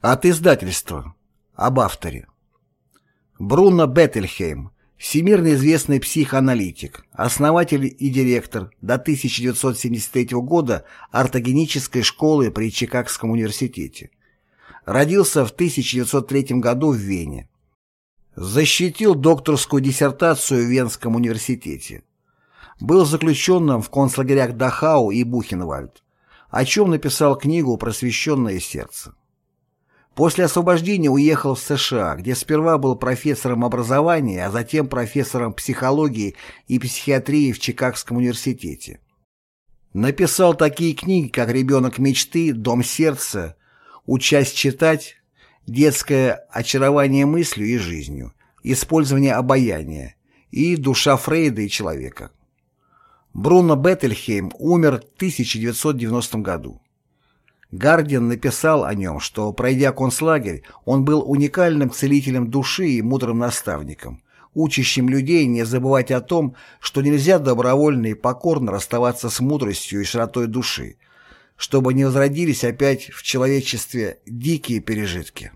От издательства. Об авторе. Бруно Беттельхейм, всемирно известный психоаналитик, основатель и директор до 1973 года ортогенической школы при Чикагском университете. Родился в 1903 году в Вене. Защитил докторскую диссертацию в Венском университете. Был заключенным в концлагерях Дахау и Бухенвальд, о чем написал книгу «Просвещенное сердце». После освобождения уехал в США, где сперва был профессором образования, а затем профессором психологии и психиатрии в Чикагском университете. Написал такие книги, как «Ребенок мечты», «Дом сердца», «Участь читать», детское очарование мыслью и жизнью, использование обаяния и душа Фрейда и человека. Бруно Беттельхейм умер в 1990 году. Гардиан написал о нем, что, пройдя концлагерь, он был уникальным целителем души и мудрым наставником, учащим людей не забывать о том, что нельзя добровольно и покорно расставаться с мудростью и широтой души, чтобы не возродились опять в человечестве дикие пережитки.